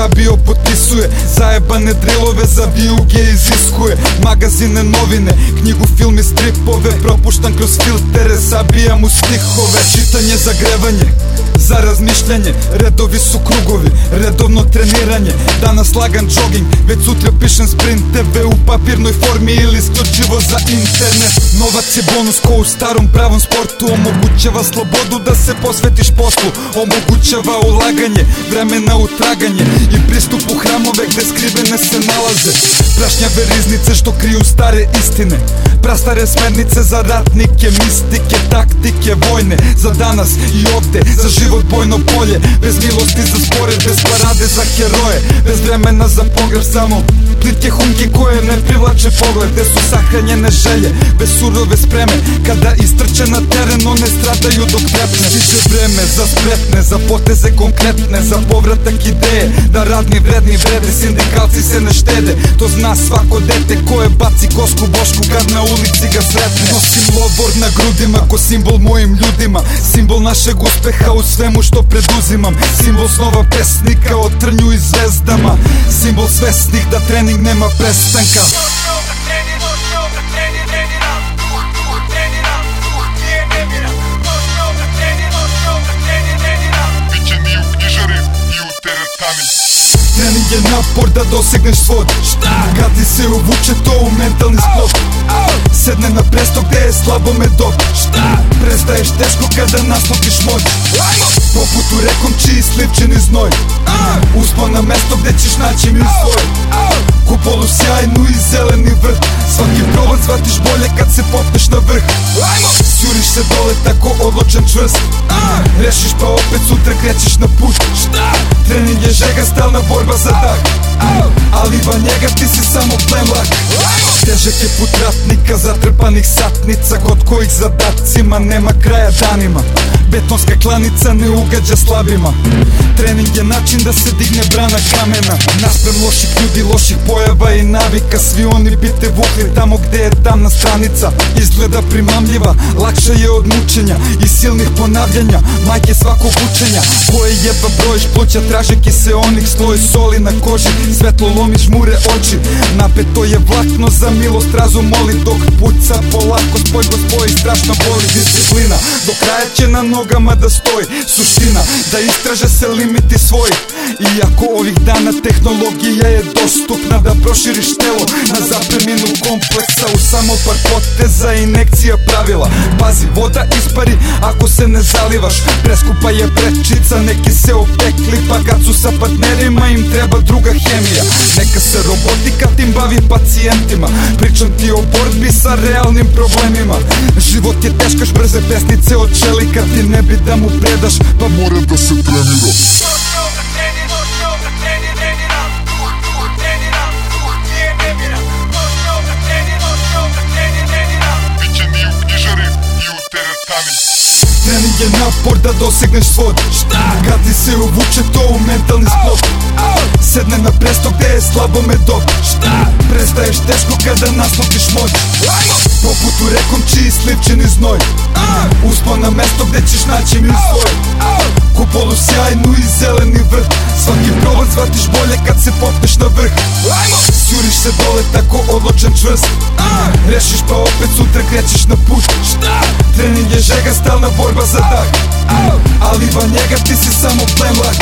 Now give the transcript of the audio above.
описуе Заебане дрилове за виуге изискуе Магазине новине, книгу, филми, стрипове Пропуштан кроз филтере, забијам у стихове Читање, загревање, за размишљање Редови су кругови, редовно тренирање Данас лаган джогинг, веќе сутре пишем спринт ТВ у папирној форми или исклучиво за интернет Новац е бонус ко у старом правом спорту Омогучава слободу да се посветиш послу Омогучава улагање, време на утрагање И приступ у храмове где скривене се налазе Прашњаве ризнице што крију старе истине Прастаре смернице за ратнике, мистике, тактике, војне За данас и овде, за живот бојно поле Без милости за според, без параде за хероje Без времена за погреб само Плитке хунки koje не привлаче поглед Где су сахранjene želje, без сурове спреме Када истрче трепне Стиже време за спретне, за потезе конкретне За повратак идеje, да радни вредни вреде Синдикалци се не штеде, то зна свако дете Које баци коску бошку кад на улици га сретне. Носим ловор на грудима, ко символ моим људима Символ нашег успеха у свему што предузимам. Символ снова песника од трњу и звездама. Символ свесних да тренинг нема престанка Тренинг е напор да досегнеш свод Шта? Кад ти се увуче то у ментални сплот Седне на престо где е слабо медот Шта? Престаеш тешко када наслопиш моќ Попут у реком чиј сливчени зној Успон на место где ćeš наći ми свој Куполу сјајну и зелени врт Сваки пробан сватиш боле кад се попнеш на врх Сјуриш се доле тако одлочен чврст Решиш па опет сутре креćeš на пут Тренинг е жега, стална борба за дах Али во njega ти си само плен лак Тежек е пут ратника, затрпаних сатница Код коих задатцима нема краја Бетонска кланица не угаđа слабима Тренинг е начин да се дигне брана камена Наспрем лоших људи, лоших појава и навика Сви они би те вукли тамо где е тамна страница Изгледа примамљива, лакше е од мучења И силних понављања, мајке сваког учења Кој еба броиш плуќа тражеки се оних слој соли на кожи Светло ломи жмуре очи Напето е влакно за милост разум моли Док пуца полако спој го спои страшно боли Дисциплина до краја ќе ногама да стои Суштина да истраже се лимити своји Иако ових дана технологија е доступна да прошириш тело На запремину комплекса у само пар потеза инекција правила Пази вода испари ако се не заливаш Прескупа е пречица неки се опекли Па кад су са партнерима им треба друга хемија Нека се роботикат им бави пациентима Причам ти о борби са реалним проблемима Живот е тешкаш брзе песнице од челика Ти не би да му предаш На море да се тренира. Е напор да досегнеш своят Кога ти се обуче, то е ментален изплод Седне на престо, де е слабо медок Престаеш тежко, къде нас нотиш мой. Попото реком, че изливчен и зной. На место где ćeš наći ми свој Куполу сјајну и зелени врт Сваки пробан сватиш боле кад се попнеш на врх Сјуриш се доле тако одлочен чврст Решиш па опет сутре креćeš на пут Тренинг е жега, стална борба за дах Али во njega ти си само плен лак